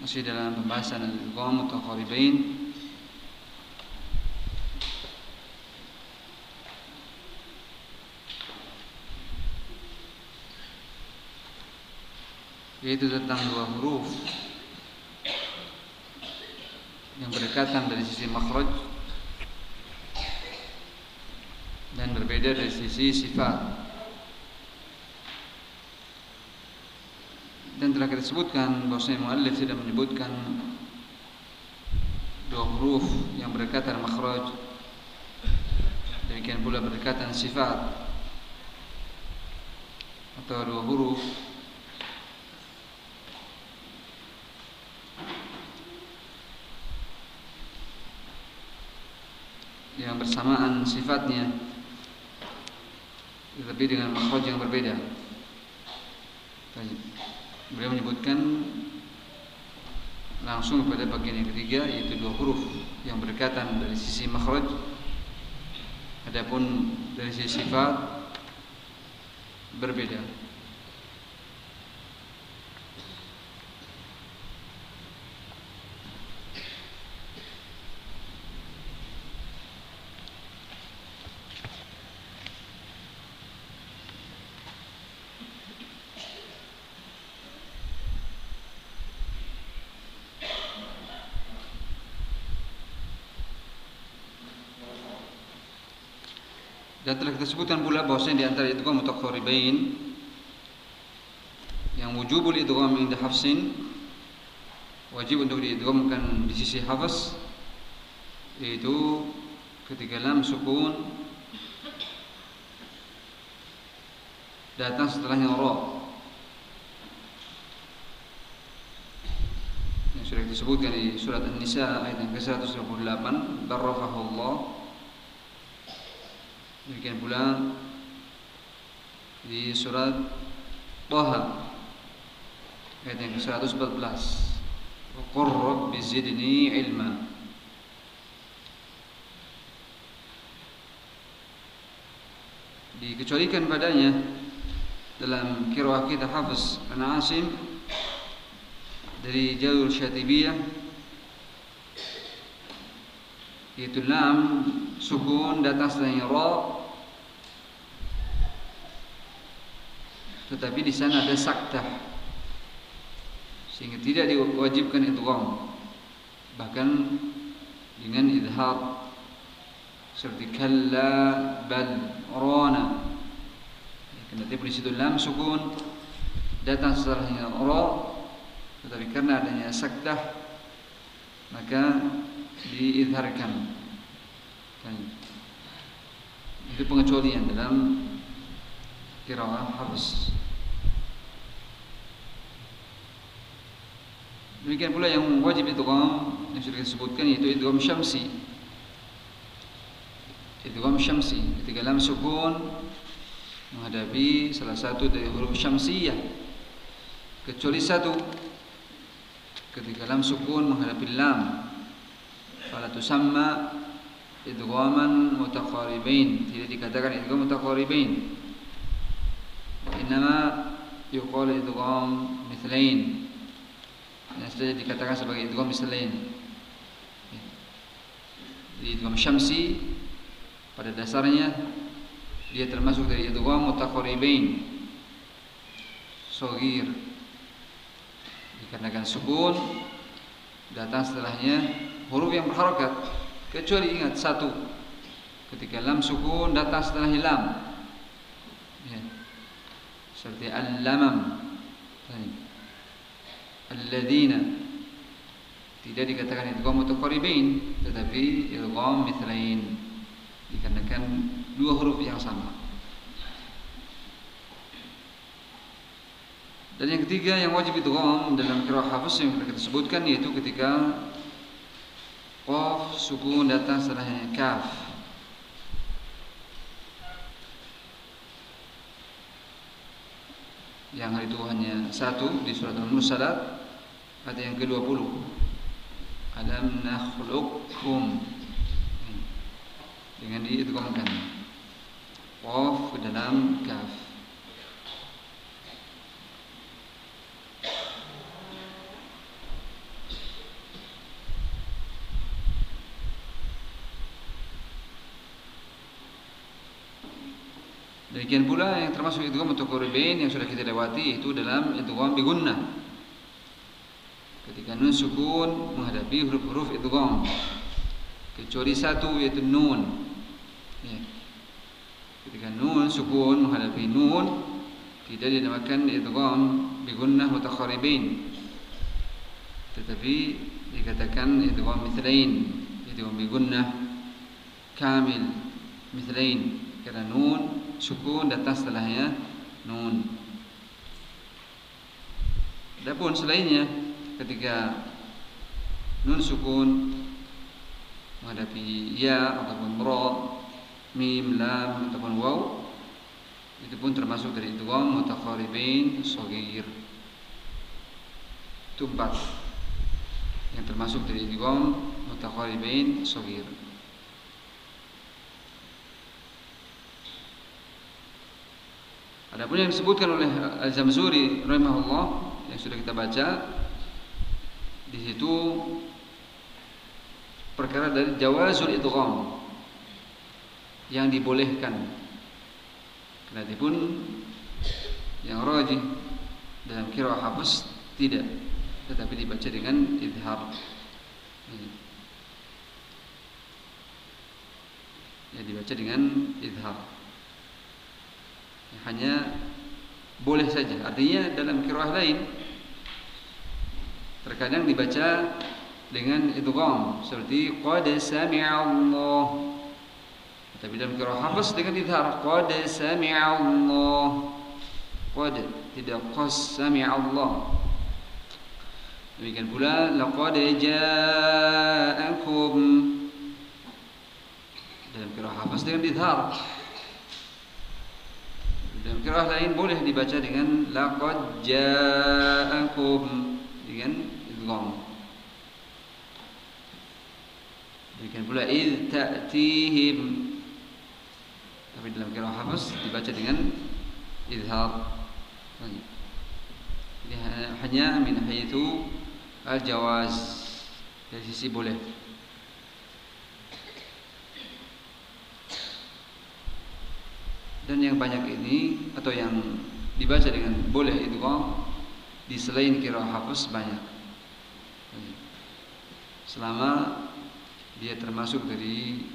masih dalam pembahasan al-idgham mutaqaribain yaitu tentang dua huruf yang berdekatan dari sisi makhraj dan berbeda dari sisi sifat dan telah kita sebutkan bahwasanya muallif tidak menyebutkan dua huruf yang berdekatan makhraj. Demikian pula berdekatan sifat atau dua huruf. Yang bersamaan sifatnya tetapi dengan makhraj yang berbeda. Beliau menyebutkan langsung pada bagian yang ketiga yaitu dua huruf yang berdekatan dari sisi makhraj adapun dari sisi sifat berbeda. Dan telah kita pula bahwasanya di antara idgham mutaqaribain yang wujubul idgham inda hafsin wajib untuk diidghamkan di sisi hafs yaitu ketika lam sukun datang setelahnya ra. Yang sudah disebutkan di surat An-Nisa ayat yang ke-128 barrafahullah Demikian pula di surat Toha ayat yang ke-114. Qur rabbi zidni ilma. Dikecualikan padanya dalam kira'ah kita Hafiz an Asim dari jalur Syatibiyah yaitu lam sukun datang setelahnya ra tetapi di sana ada saktah sehingga tidak diwajibkan idgham bahkan dengan idhar seperti kalla bal rana karena di situ lam sukun datang setelahnya ra tetapi karena adanya saktah maka diidharkan itu pengecualian dalam kiraah harus. Demikian pula yang wajib idgham yang sudah disebutkan yaitu idgham syamsi. Idgham syamsi ketika lam sukun menghadapi salah satu dari huruf syamsiyah. Kecuali satu ketika lam sukun menghadapi lam fala tusamma idghaman mutaqaribain tidak dikatakan idgham mutaqaribain innama yuqal idgham mithlain. Yang sudah dikatakan sebagai idgham mislain. Jadi idgham syamsi pada dasarnya dia termasuk dari idgham mutaqaribain. Sogir dikarenakan sukun datang setelahnya huruf yang berharokat kecuali ingat satu. Ketika lam sukun datang setelah lam ya. seperti al-lamam. Alladzina tidak dikatakan idgham mutaqarribin tetapi idgham mithlain. Dikarenakan dua huruf yang sama. Dan yang ketiga yang wajib idgham dalam qiraah hafs yang kita sebutkan yaitu ketika qaf sukun datang setelahnya. Kaf. Yang hari itu hanya satu di surat Al-Mursalat Ayat yang ke-20 Alam nakhluqkum Dengan diidghamkan Qaf ke dalam kaf Demikian pula yang termasuk idgham mutaqarribain yang sudah kita lewati itu dalam idgham bi gunnah. Ketika nun sukun menghadapi huruf-huruf idgham. Kecuali satu yaitu nun. Ya. Ketika nun sukun menghadapi nun tidak dinamakan idgham bi gunnah mutaqarribain. Tetapi dikatakan idgham mithlain, idgham bi gunnah kamil mithlain karena nun sukun datang setelahnya nun. Adapun selainnya ketika nun sukun menghadapi ya ataupun ra, mim, lam ataupun waw itu pun termasuk dari idgham mutaqarribain shaghir. Itu empat yang termasuk dari idgham mutaqarribain shaghir. Adapun yang disebutkan oleh Al-Zamzuri rahimahullah yang sudah kita baca di situ perkara dari jawazul idgham yang dibolehkan. pun yang rajih dalam kira hafs tidak tetapi dibaca dengan idhar. Ya dibaca dengan idhar hanya boleh saja. Artinya dalam kirah lain terkadang dibaca dengan idgham seperti qad sami'a Allah. Tapi dalam kirah hafs dengan idhar qad sami'a Allah. Qad tidak qas sami'a Allah. Demikian pula laqad ja'akum dalam kirah hafs dengan idhar dalam kirah lain boleh dibaca dengan laqad ja'akum dengan idgham. Demikian pula id ta'tihim. Tapi dalam kirah hafs dibaca dengan izhar. Jadi hanya min haitsu al-jawaz dari sisi boleh. Dan yang banyak ini atau yang dibaca dengan boleh itu di selain kira hafaz banyak. Selama dia termasuk dari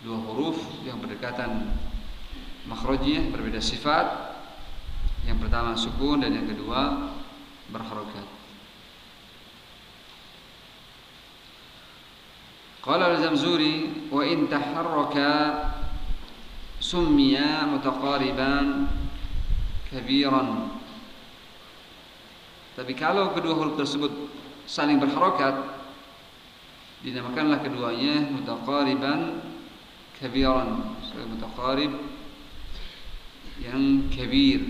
dua huruf yang berdekatan makhrajnya berbeda sifat yang pertama sukun dan yang kedua berharokat. Qala al-Zamzuri wa in taharraka summiya mutaqariban kabiran tapi kalau kedua huruf tersebut saling berharokat dinamakanlah keduanya mutaqariban kabiran mutaqarib yang kabir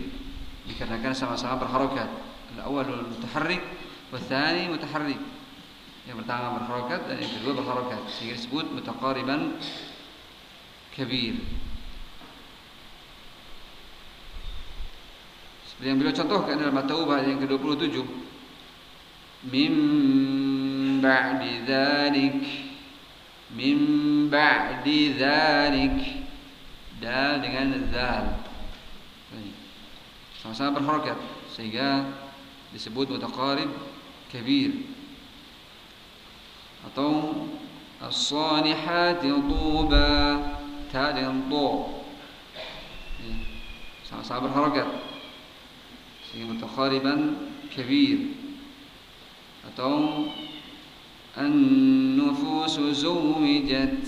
dikarenakan sama-sama berharokat al-awwal mutaharrik tsani mutaharrik yang pertama berharokat dan yang kedua berharokat sehingga disebut mutaqariban kabir yang beliau contohkan dalam At-Taubah yang ke-27. Mim ba'di dzalik Mim ba'di dzalik dal dengan zal sama-sama berharakat sehingga disebut mutaqarib kabir. Atau as-sanihati tuba ta dengan tu sama-sama berharakat متقاربا كبير atau النفوس زوجت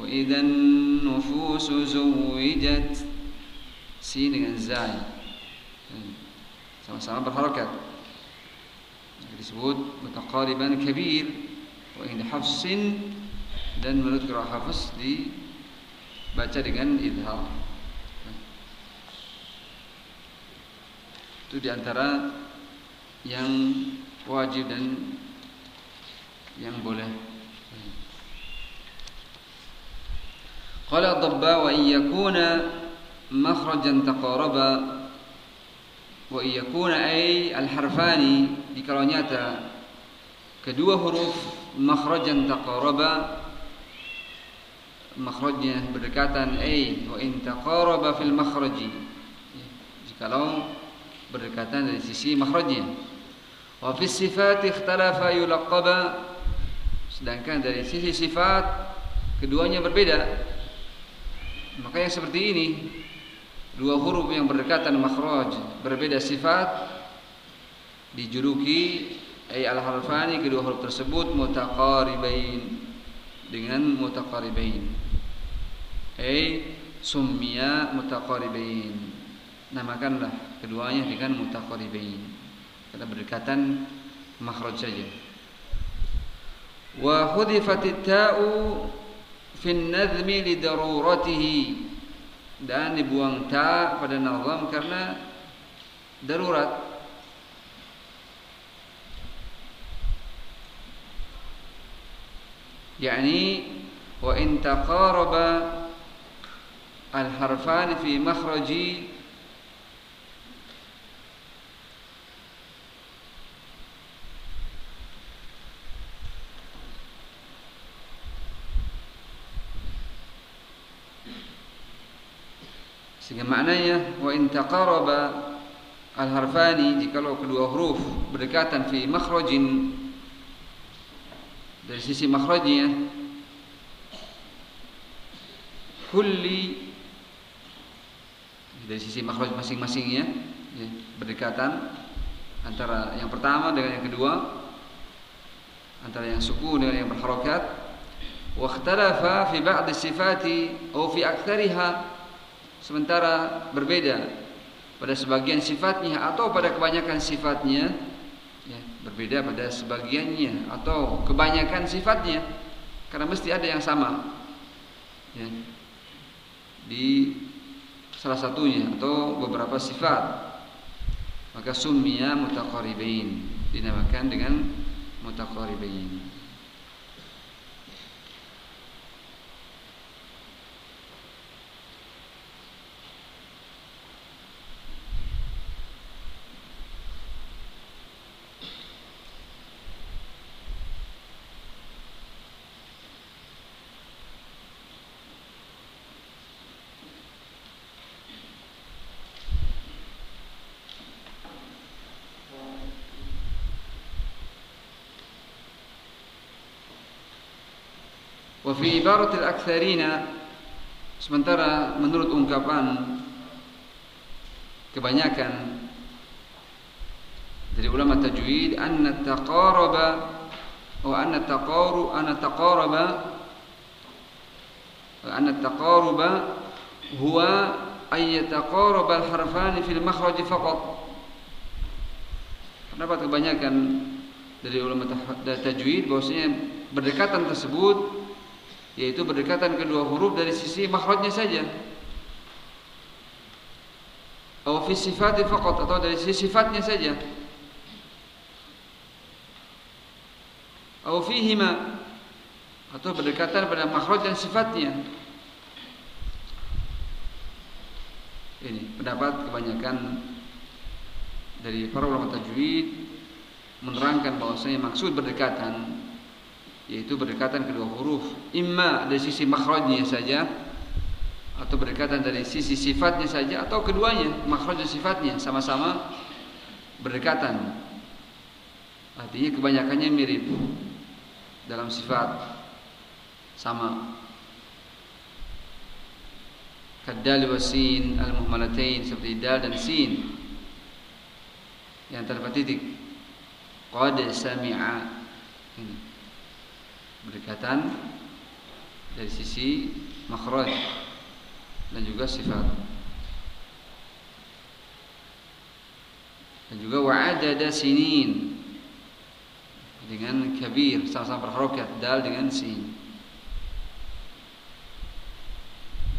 وإذا النفوس زوجت sin dengan zai sama-sama berharakat disebut mutaqariban kabir wa in hafsin dan menurut qiraah hafs dibaca dengan idhar Itu diantara yang wajib dan yang boleh. Qala dhabba wa yakuna makhrajan taqaraba wa yakuna ay al-harfani jika nyata kedua huruf makhrajan taqaraba makhrajnya berdekatan ay wa in taqaraba fil makhraji jikalau berdekatan dari sisi makhrajnya. Wa fi sifat ikhtalafa yulaqaba sedangkan dari sisi sifat keduanya berbeda. Maka yang seperti ini dua huruf yang berdekatan makhraj berbeda sifat dijuluki ay al harfani kedua huruf tersebut mutaqaribain dengan mutaqaribain. Ay summiya mutaqaribain. Namakanlah keduanya dengan mutaqaribain karena berdekatan makhraj saja. Wa hudifatit ta'u fi nadhmi li daruratihi. Dan dibuang ta pada nazam karena darurat. Yakni wa in taqaraba al harfan fi makhraji maknanya wa in taqaraba al-harfani jikalau kedua huruf berdekatan fi makhrajin dari sisi makhrajnya kulli dari sisi makhraj masing-masingnya ya, berdekatan antara yang pertama dengan yang kedua antara yang suku dengan yang berharokat sementara berbeda. Pada sebagian sifatnya atau pada kebanyakan sifatnya ya, berbeda pada sebagiannya atau kebanyakan sifatnya karena mesti ada yang sama ya, di salah satunya atau beberapa sifat. Maka summiya mutaqaribain dinamakan dengan mutaqaribain fi ibaratil aktsarina sementara menurut ungkapan kebanyakan dari ulama tajwid anna taqaraba wa anna taqaru anna taqaraba anna taqaruba huwa ay yataqaraba al-harfan fil makhraj faqat. Pendapat kebanyakan dari ulama tajwid bahwasanya berdekatan tersebut yaitu berdekatan kedua huruf dari sisi makhrajnya saja. Atau fi sifati faqat atau dari sisi sifatnya saja. Atau fihima atau berdekatan pada makhraj dan sifatnya. Ini pendapat kebanyakan dari para ulama tajwid menerangkan bahwasanya maksud berdekatan yaitu berdekatan kedua huruf. Imma dari sisi makhrajnya saja atau berdekatan dari sisi sifatnya saja atau keduanya makhraj sifatnya sama-sama berdekatan. Artinya kebanyakannya mirip dalam sifat sama. Kadal wasin al muhmalatain seperti dal dan sin. Yang tanpa titik. Qad sami'a. Ini berdekatan dari sisi makhraj dan juga sifat. Dan juga wa'adada sinin dengan kabir sama-sama berharokat dal dengan sin.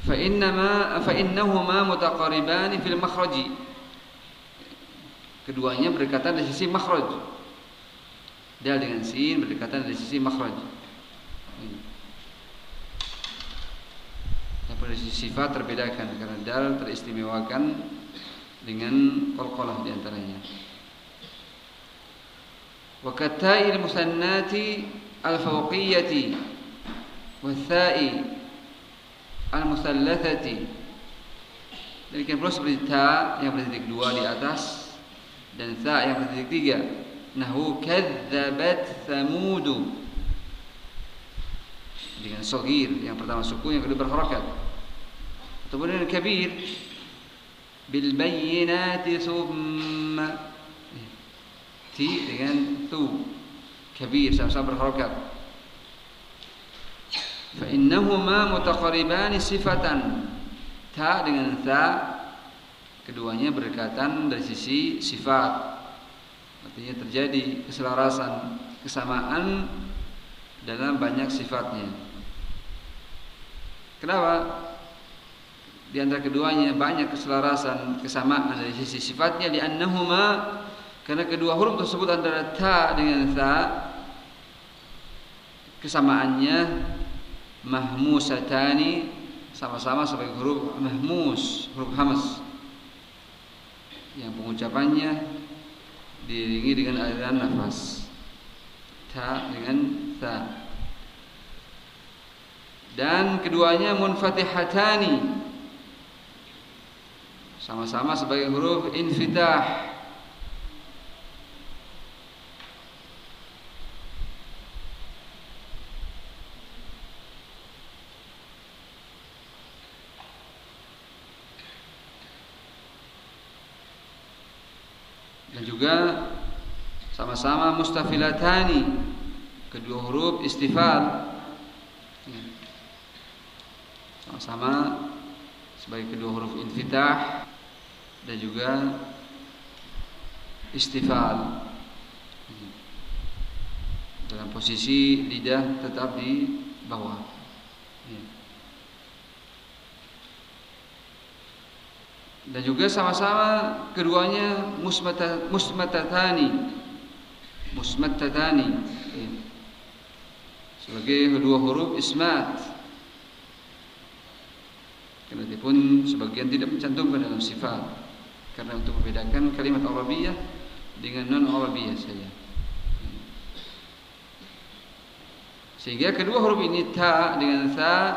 Fa innama fa innahuma mutaqariban fil makhraji. Keduanya berdekatan dari sisi makhraj. Dal dengan sin berdekatan dari sisi makhraj pada sisi sifat terbedakan? Karena dal teristimewakan dengan qalqalah di antaranya. Wa katai al-musannati al-fawqiyati wa thai al-musallathati. Demikian pula seperti ta yang bertitik dua di atas dan sa yang bertitik tiga. Nahu kadzabat thamudu dengan sogir yang pertama suku yang kedua berharakat. Kemudian kabir. Bil bayyinati thumma. Ti dengan tu. Kabir sama-sama berharakat. Fa innahuma mutaqarribani sifatan. Ta dengan ta keduanya berdekatan dari sisi sifat. Artinya terjadi keselarasan kesamaan dalam banyak sifatnya Kenapa? Di antara keduanya banyak keselarasan, kesamaan dari sisi sifatnya. Di annahuma karena kedua huruf tersebut antara ta dengan ta kesamaannya mahmusatani sama-sama sebagai huruf mahmus, huruf hamas. Yang pengucapannya diiringi dengan aliran nafas. Ta dengan ta dan keduanya munfatihatani sama-sama sebagai huruf infitah. Dan juga sama-sama mustafilatani kedua huruf istifal sama sebagai kedua huruf infitah dan juga istifal. Dalam posisi lidah tetap di bawah. Dan juga sama-sama keduanya musmata, musmatatani. Musmatatani. Sebagai kedua huruf ismat Karena pun sebagian tidak mencantumkan dalam sifat. Karena untuk membedakan kalimat Arabiyah dengan non-Arabiyah saja. Sehingga kedua huruf ini ta dengan sa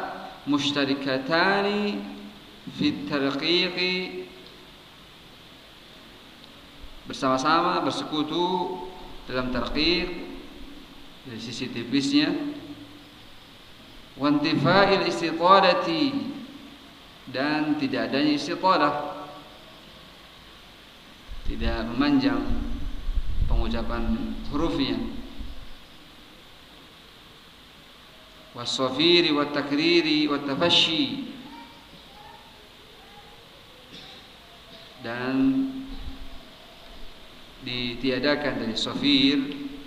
mustarikatani fit tarqiqi. Bersama-sama bersekutu dalam tarqiq dari sisi tipisnya wantifa'il istitadati dan tidak adanya istitalah tidak memanjang pengucapan hurufnya wasafiri watakriri watafashi dan ditiadakan dari safir,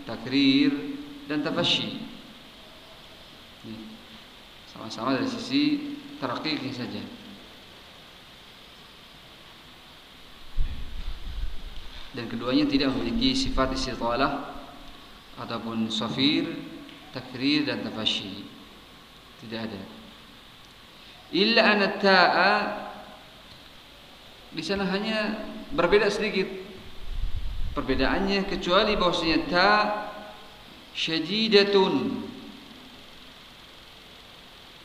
takrir dan tafashi. Sama-sama dari sisi tarakiki saja. Dan keduanya tidak memiliki sifat istitalah ataupun safir, takrir dan tafashi. Tidak ada. Illa anna ta'a di sana hanya berbeda sedikit. Perbedaannya kecuali bahwasanya ta syadidatun.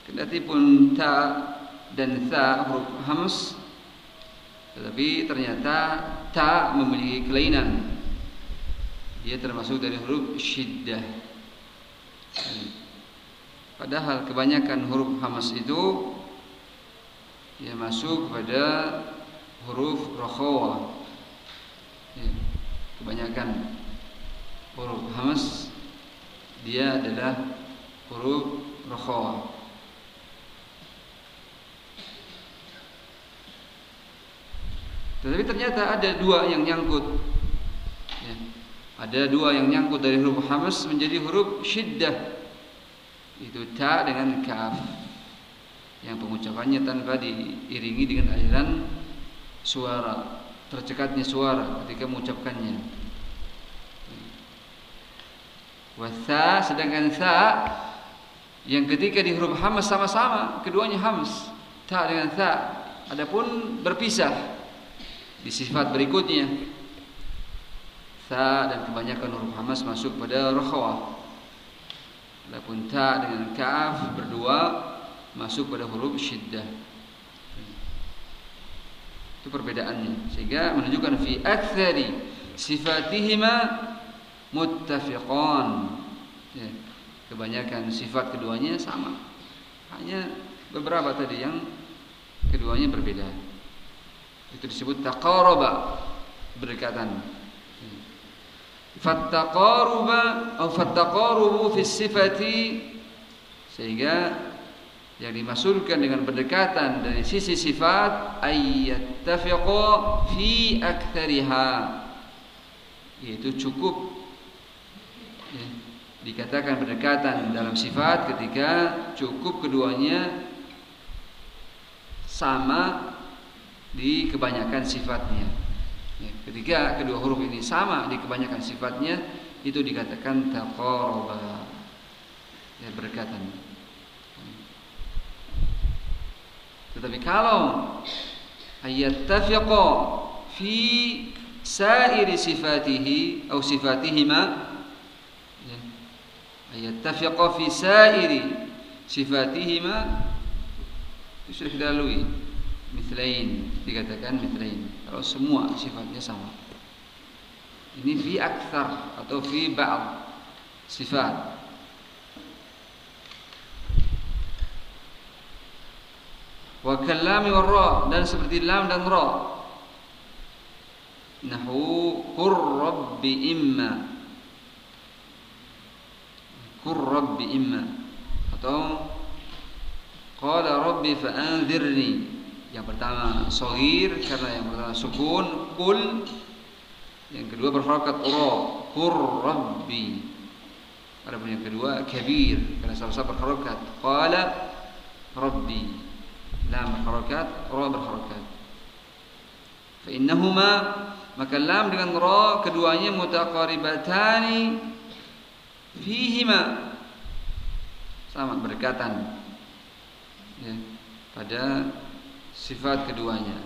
Kendati pun ta dan ta huruf hams tetapi ternyata ta memiliki kelainan. Dia termasuk dari huruf syiddah. Padahal kebanyakan huruf hamas itu dia masuk pada huruf rokhawa. Ya, kebanyakan huruf hamas dia adalah huruf rokhawa. Tetapi ternyata ada dua yang nyangkut. Ya. Ada dua yang nyangkut dari huruf hamas menjadi huruf syiddah. Itu ta dengan kaf. Yang pengucapannya tanpa diiringi dengan aliran suara, tercekatnya suara ketika mengucapkannya. Wasa sedangkan sa yang ketika di huruf hamas sama-sama keduanya hamas ta dengan sa adapun berpisah di sifat berikutnya ta dan kebanyakan huruf hamas masuk pada rakhawah adapun ta dengan kaf berdua masuk pada huruf syiddah. Itu perbedaannya. Sehingga menunjukkan fi aktsari sifatihima muttafiqan. Ya, kebanyakan sifat keduanya sama. Hanya beberapa tadi yang keduanya berbeda. Itu disebut taqaraba berdekatan. Fattaqaruba atau fattaqarubu fi sifati sehingga yang dimaksudkan dengan berdekatan dari sisi sifat ayyattafiqa fi aktsariha yaitu cukup ya, dikatakan berdekatan dalam sifat ketika cukup keduanya sama di kebanyakan sifatnya. Ya, ketika kedua huruf ini sama di kebanyakan sifatnya itu dikatakan taqaraba ya berdekatan. Tetapi kalau ayattafiqa fi sairi sifatihi atau sifatihima ya, ayattafiqa fi sairi sifatihima itu sudah kita lalui mithlain dikatakan mithlain. Kalau semua sifatnya sama. Ini fi akthar atau fi ba'd sifat. Wa kallami war dan seperti lam dan ra. Nahu qur rabbi imma. Qur rabbi imma. Atau qala rabbi fa'anzirni yang pertama sahir karena yang pertama sukun kul. Yang kedua berharakat ra qur rabbi. Yang kedua kabir karena sama-sama berharakat qala rabbi. Lam berharakat, ra berharakat. Fa innahuma maka lam dengan ra keduanya mutaqaribatani fihima. Sama berdekatan. Ya, pada sifat keduanya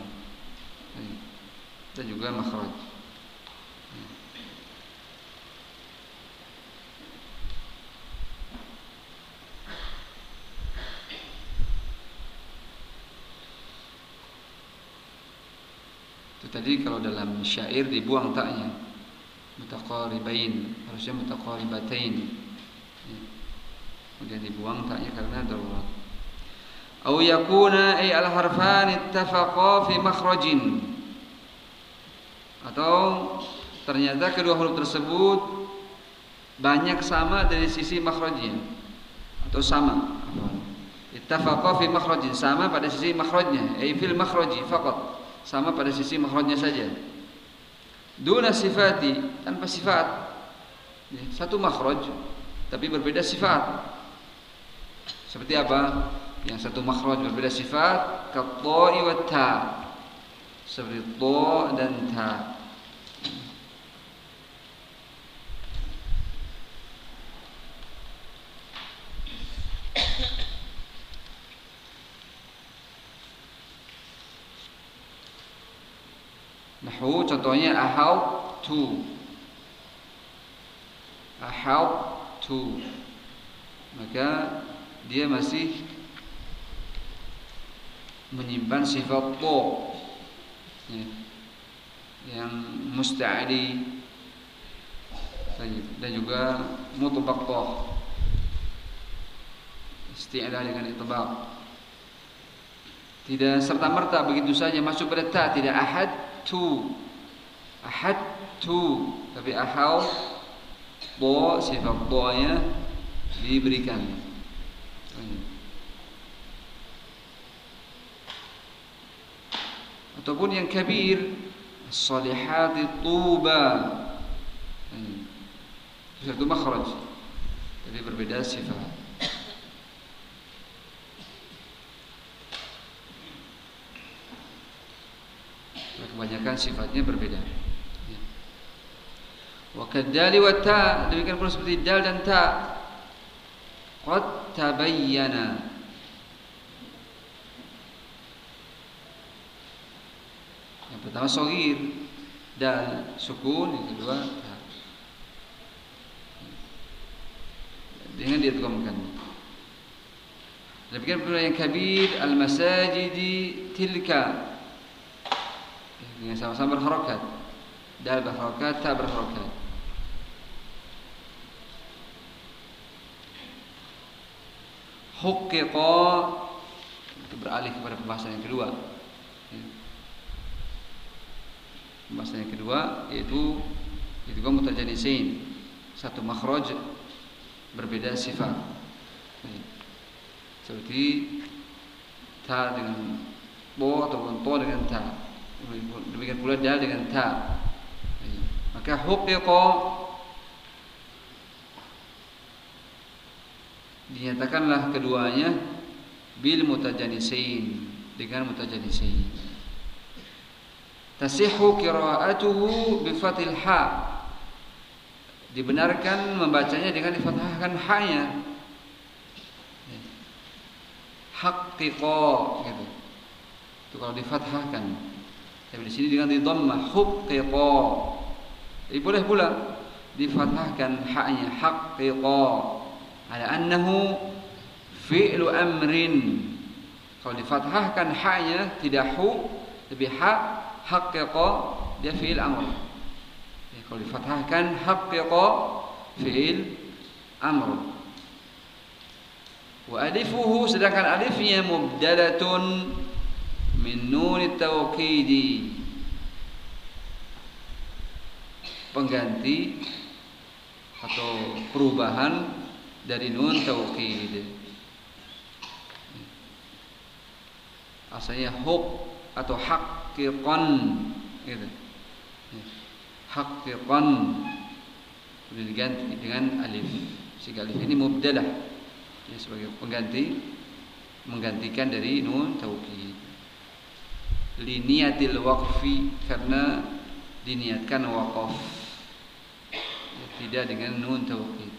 dan juga makhraj Tadi kalau dalam syair dibuang taknya. Mutaqaribain, harusnya mutaqaribatain. Ya. Kemudian dibuang taknya karena darurat. Au yakuna ay al harfan ittafaqa fi makhrajin. Atau ternyata kedua huruf tersebut banyak sama dari sisi makhrajnya atau sama ittafaqa fi makhrajin sama pada sisi makhrajnya ay fil makhraji faqat sama pada sisi makhrajnya saja. Duna sifati tanpa sifat. Satu makhraj tapi berbeda sifat. Seperti apa? Yang satu makhraj berbeda sifat, ka-ta'i wa ta. Seperti to dan ta. Nahu contohnya ahau tu. Ahau tu. Maka dia masih menyimpan sifat to ya. yang musta'adi. Dan juga mutbaq to isti'adah dengan itbaq tidak serta merta begitu saja masuk pada ta tidak ahad tu. Ahad tu. Tapi ahau bo sifat nya diberikan ataupun yang kabir salihati tuba itu makhraj jadi berbeda sifat kebanyakan sifatnya berbeda. Ya. Wa kadali wa ta demikian pula seperti dal dan ta. Qad tabayyana. Yang pertama sogir dal sukun, yang kedua. Dengan dia tukamkan. Demikian pula yang kabir al-masajidi tilka dengan sama-sama berharokat dal berharokat tak berharokat hukkiqa itu beralih kepada pembahasan yang kedua ya. Pembahasan yang kedua yaitu itu kan mutajanisin. Satu makhraj berbeda sifat. Seperti ta dengan bo ataupun to dengan ta. Demikian pula dal dengan ta. Maka hukkiqa dinyatakanlah keduanya bil mutajanisain dengan mutajanisain tasihhu qira'atuhu bi fathil ha. Dibenarkan membacanya dengan difathahkan ha-nya. Haqqiqa gitu. Itu kalau difathahkan. Tapi di sini dengan dhammah haqqiqa jadi boleh pula difathahkan ha-nya haqqiqa ala annahu fi'lu amrin. Kalau difathahkan ha-nya tidak hu tapi ha haqqiqa dia fi'il amr. Ya, kalau difathahkan haqqiqa fi'il amr. Wa alifuhu sedangkan alifnya mubdalatun min nun tawkidi pengganti atau perubahan dari nun taukid. Asalnya huk atau haqiqan gitu. Haqiqan diganti dengan alif. Sehingga alif ini mubdalah ya, sebagai pengganti menggantikan dari nun taukid. Liniatil waqfi karena diniatkan waqaf. Ya, tidak dengan nun taukid.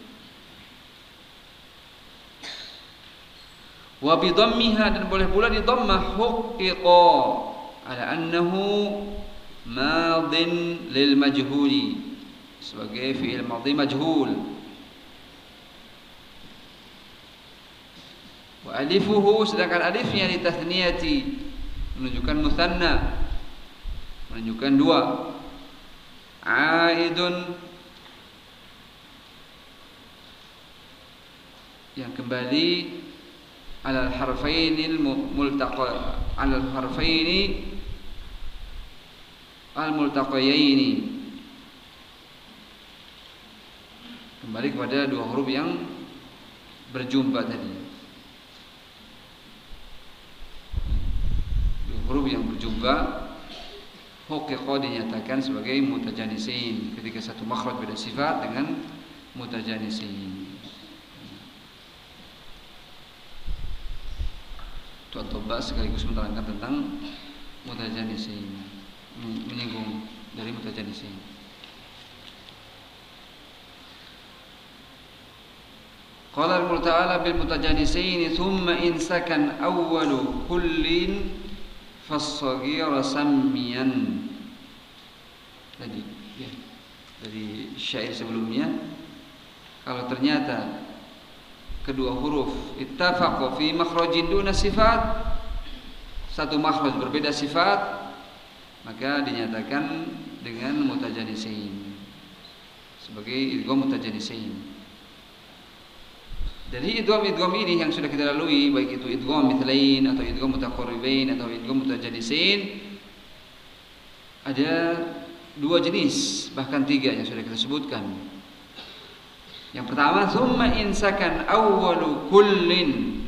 wa bi dhammiha dan boleh pula di dhammah huqiqa ala annahu madin lil majhuli sebagai fi'il madhi majhul wa alifuhu sedangkan alifnya di tathniyati menunjukkan musanna menunjukkan dua aidun yang kembali على الحرفين الملتقى على الحرفين al-multaqayaini kembali kepada dua huruf yang berjumpa tadi dua huruf yang berjumpa Hokeqo dinyatakan sebagai mutajanisin ketika satu makhraj beda sifat dengan mutajanisin. Tuan Toba sekaligus menerangkan tentang mutajanisin menyinggung dari mutajanisi. Qala Allah Ta'ala bil mutajanisin thumma in sakan awwalu kullin fas-saghira sammiyan. Tadi ya, dari syair sebelumnya kalau ternyata kedua huruf ittafaqu fi makhrajin duna sifat satu makhraj berbeda sifat maka dinyatakan dengan mutajanisin. Sebagai idgham mutajanisin. Dari idgham-idgham ini yang sudah kita lalui baik itu idgham mithlain atau idgham mutaqarribain atau idgham mutajanisin ada dua jenis bahkan tiga yang sudah kita sebutkan. Yang pertama summa insakan awwalu kullin.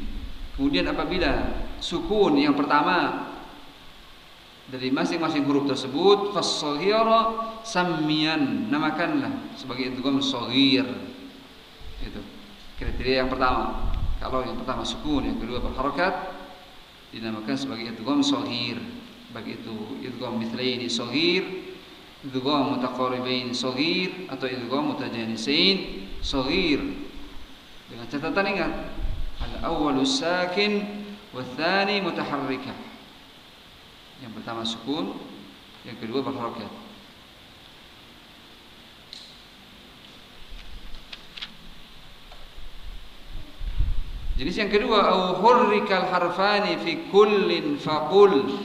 Kemudian apabila sukun yang pertama dari masing-masing huruf tersebut fasohira samian namakanlah sebagai idgham kan sohir itu kriteria yang pertama. Kalau yang pertama sukun yang kedua berharokat dinamakan sebagai idgham sohir Bagi itu kan idgham kan mithlaini sohir idgham mutaqaribain sohir atau idgham mutajanisain sohir dengan catatan ingat al awwalu sakin wa tsani mutaharrikah yang pertama sukun yang kedua berharakat Jenis yang kedua au hurrikal harfani fi kullin faqul.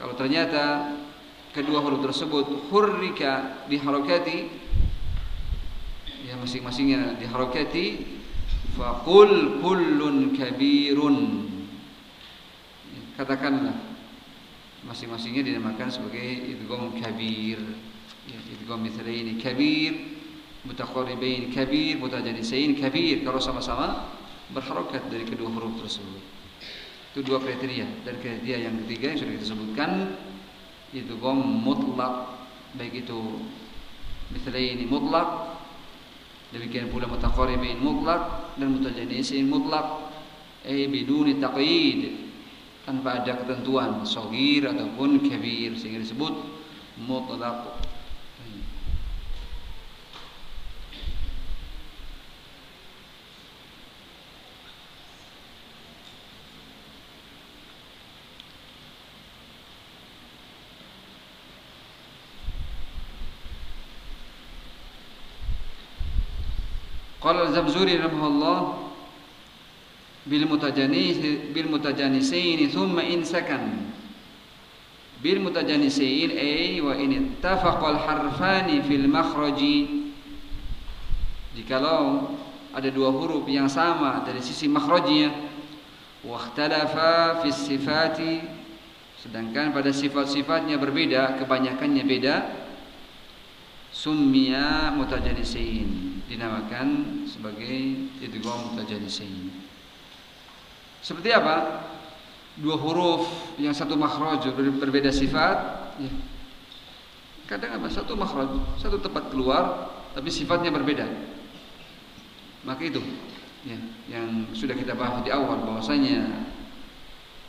Kalau ternyata kedua huruf tersebut hurrika diharokati ya masing-masingnya diharokati faqul kullun kabirun. Katakanlah masing-masingnya dinamakan sebagai idgham kabir. Ya, idgham mithraini kabir, mutaqarribain kabir, mutajanisain kabir kalau sama-sama berharokat dari kedua huruf tersebut. Itu dua kriteria. Dan kriteria yang ketiga yang sudah kita sebutkan gom mutlak baik itu ini mutlak demikian pula mutaqaribain mutlak dan mutajanisin mutlak eh biduni taqyid tanpa ada ketentuan sogir ataupun kabir sehingga disebut mutlak. Qala Zamzuri rahimahullah bil mutajanis bil mutajanisaini thumma sakan bil mutajanisain ay wa in ittafaqa al harfani fil makhraji jikalau ada dua huruf yang sama dari sisi makhrajnya wa ikhtalafa fi sifati sedangkan pada sifat-sifatnya berbeda kebanyakannya beda summiya mutajanisain dinamakan sebagai idgham mutajanisain. Seperti apa? Dua huruf yang satu makhraj berbeda sifat, ya. Kadang apa? Satu makhraj, satu tempat keluar tapi sifatnya berbeda. Maka itu ya, yang sudah kita bahas di awal bahwasanya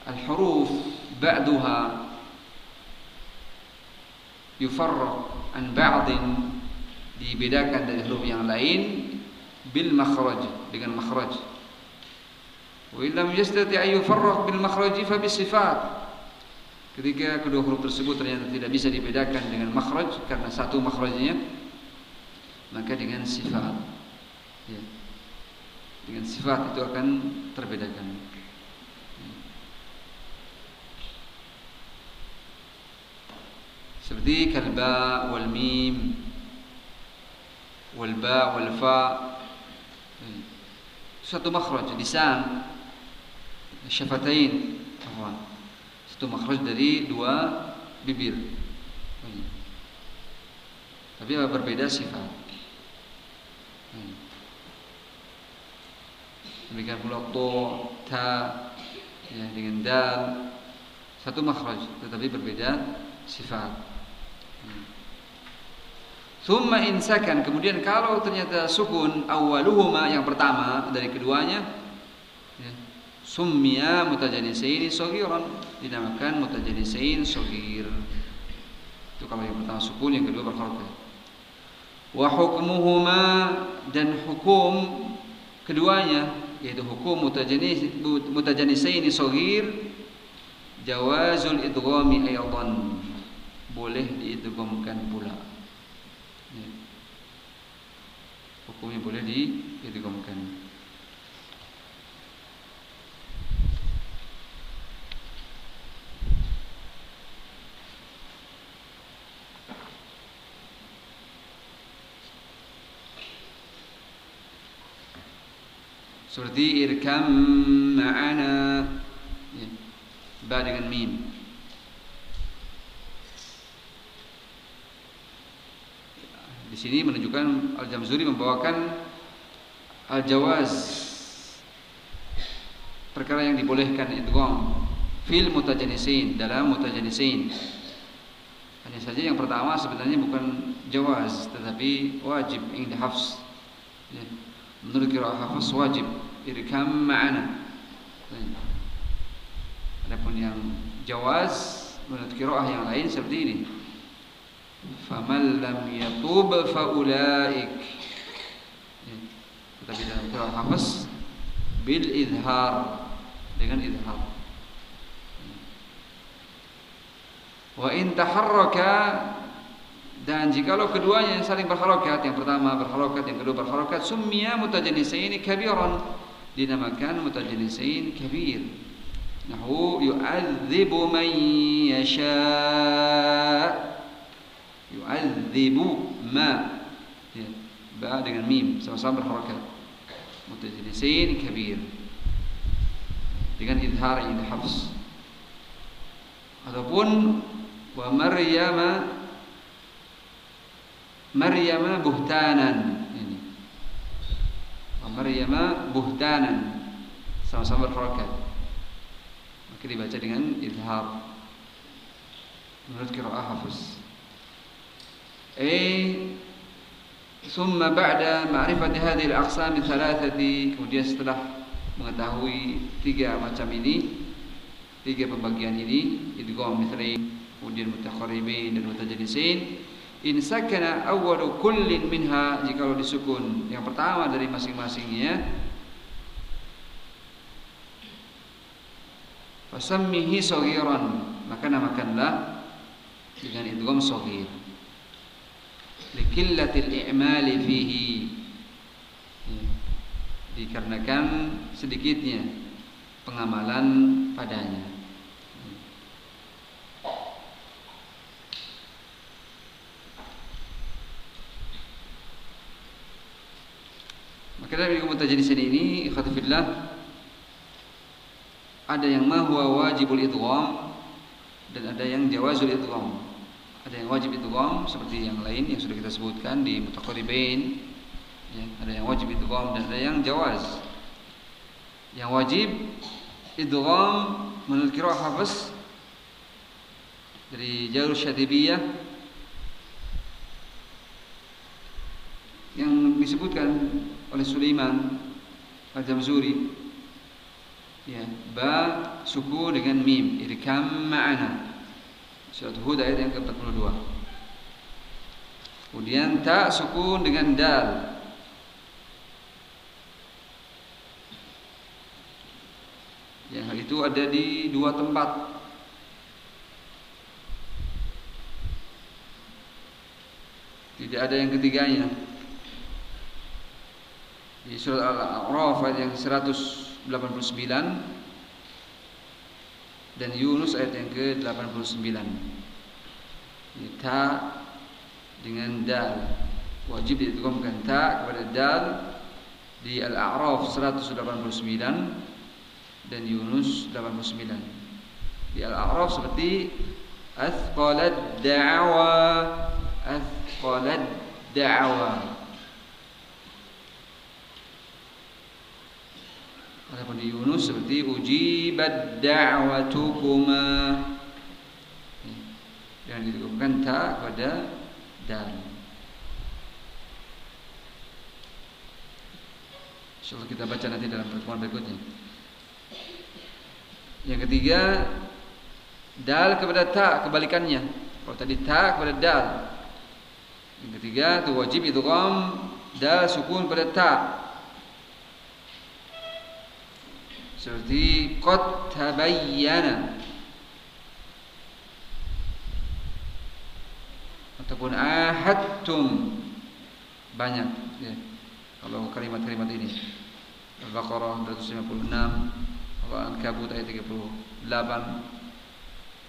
al-huruf ba'duha yufarraq an ba'din dibedakan dari huruf yang lain bil makhraj dengan makhraj. Wa illam yastati ay yufarraq bil makhraj fa bis sifat. Ketika kedua huruf tersebut ternyata tidak bisa dibedakan dengan makhraj karena satu makhrajnya maka dengan sifat. Ya. Dengan sifat itu akan terbedakan. Seperti kalba wal mim wal ba wal fa satu makhraj lisan syafatain. Afwan satu makhraj dari dua bibir. Tapi berbeda sifat? Demikian pula to ta ya dengan dal satu makhraj tetapi berbeda sifat. Thumma insakan kemudian kalau ternyata sukun awaluhuma yang pertama dari keduanya ya, summiya mutajanisaini saghiran dinamakan mutajanisain saghir. Itu kalau yang pertama sukun yang kedua berharakat. Wa hukmuhuma dan hukum keduanya yaitu hukum mutajanis mutajanisaini saghir jawazul idghami aydan boleh diidghamkan pula. hukumnya boleh diidghamkan. Seperti irkam ma'ana ya. Ba dengan mim Di sini menunjukkan Al-Jamzuri membawakan al-jawaz perkara yang dibolehkan idgham fil mutajanisin dalam mutajanisin. Hanya saja yang pertama sebenarnya bukan jawaz tetapi wajib inda hafs. Ya. Kira hafs wajib irkam ma'ana. Adapun yang jawaz menurut kiraah yang lain seperti ini. faman lam yatub faulaik tetapi dalam qiraat Hafs bil izhar dengan izhar wa in taharraka dan jikalau keduanya saling berharakat yang pertama berharakat yang kedua berharakat summiya mutajanisaini kabiran dinamakan mutajanisain kabir. Nahu yu'adzibu man yasha. Yu'adzibu ma. Ya, ba dengan mim sama-sama berharakat. Mutajanisain kabir. Dengan idhar yang hafs. Ataupun wa Maryama Maryama buhtanan ini. Wa Maryama buhtanan sama-sama berharakat. Maka dibaca dengan izhar. Menurut qiraah Hafiz. Eh ثم بعد معرفة هذه الأقسام الثلاثة kemudian setelah mengetahui tiga macam ini tiga pembagian ini idgham mithlain kemudian mutaqarribin dan mutajanisin in sakana awwalu kullin minha jika disukun. Yang pertama dari masing-masingnya fasammihi saghiran. Maka namakanlah dengan idgham saghir. Likillatil i'mali fihi. Ya. dikarenakan sedikitnya pengamalan padanya Maka dalam ilmu tajanisan ini khatafillah ada yang ma huwa wajibul idgham dan ada yang jawazul idgham. Ada yang wajib idgham seperti yang lain yang sudah kita sebutkan di mutaqarribain. Ya, ada yang wajib idgham dan ada yang jawaz. Yang wajib idgham menurut qiraah Hafiz dari Jalur Syatibiyah yang disebutkan oleh Sulaiman Al-Jamzuri ya ba suku dengan mim irkam ma'ana. Surat Hud ayat yang ke-42. Kemudian ta sukun dengan dal. Yang hal itu ada di dua tempat. Tidak ada yang ketiganya di surat Al-A'raf ayat yang 189 dan Yunus ayat yang ke-89. Ta dengan dal wajib diidghamkan ta kepada dal di Al-A'raf 189 dan Yunus 89. Di Al-A'raf seperti athqalad da'wa athqalad da'wa Adapun di Yunus seperti ujibat da'watukuma. Dan ditukukan ta pada dal. Insyaallah kita baca nanti dalam pertemuan berikutnya. Yang ketiga dal kepada ta kebalikannya. Kalau tadi ta kepada dal. Yang ketiga itu wajib idgham dal sukun pada ta seperti qad tabayyana. Ataupun ahadtum. Banyak ya. kalau kalimat-kalimat ini. Al-Baqarah 256 Al-Ankabut ayat 38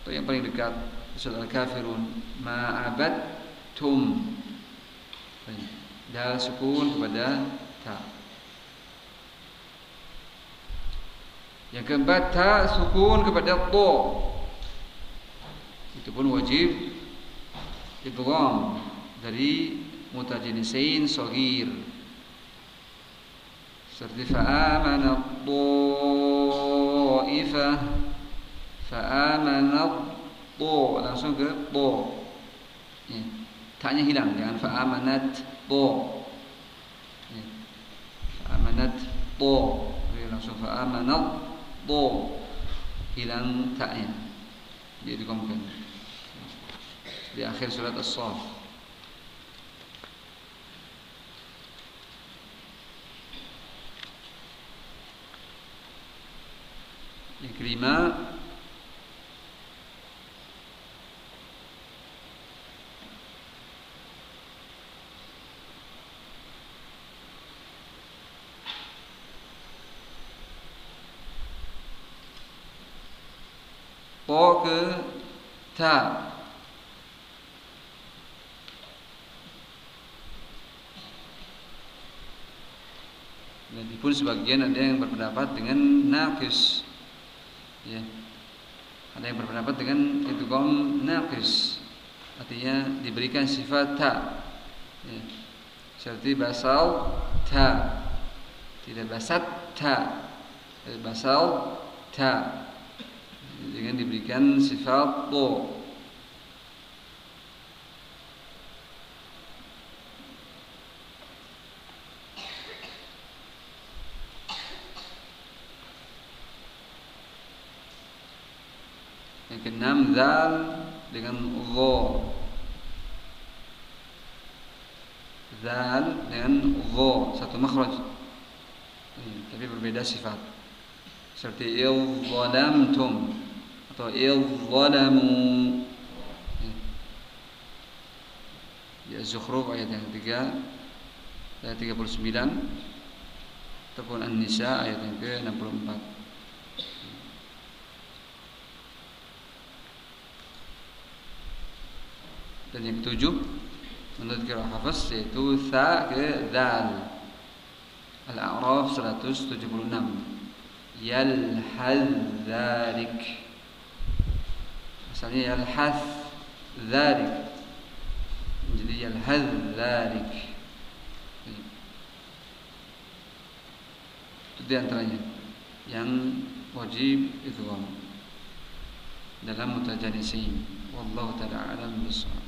atau yang paling dekat surat Al-Kafirun. Ma'abadtum dal sukun kepada ta Yang keempat ta sukun kepada to. Itu pun wajib idgham dari mutajanisain saghir. Seperti fa'amana dhaifah fa'amana to langsung ke to. Ya. Hilang jangan fa'amanat to. Ya. Fa'amanat to. Langsung fa'amanat bo. Hilang taknya dia dikomkan di akhir surat as-saff yang ta. Pun sebagian ada yang berpendapat dengan naqis ya. Ada yang berpendapat dengan itu kaum naqis artinya diberikan sifat ta. Ya. seperti basal ta. Tidak basat ta. Basal ta dengan diberikan sifat to keenam zal dengan dha zal dengan dha satu makhraj. Tapi berbeda sifat. Seperti il zalamtum atau il zalamu. Ya Zukhruf ayat yang ketiga. Ayat 39 ataupun An-Nisa ayat yang ke-64 Dan yang ketujuh menurut kira hafaz yaitu tha ke dal. Al-A'raf 176. Yalhadzalik. Asalnya yalhaz dzalik. Jadi yalhadzalik. Itu di antaranya yang wajib itu dalam mutajanisin. Wallahu taala alam bisawab.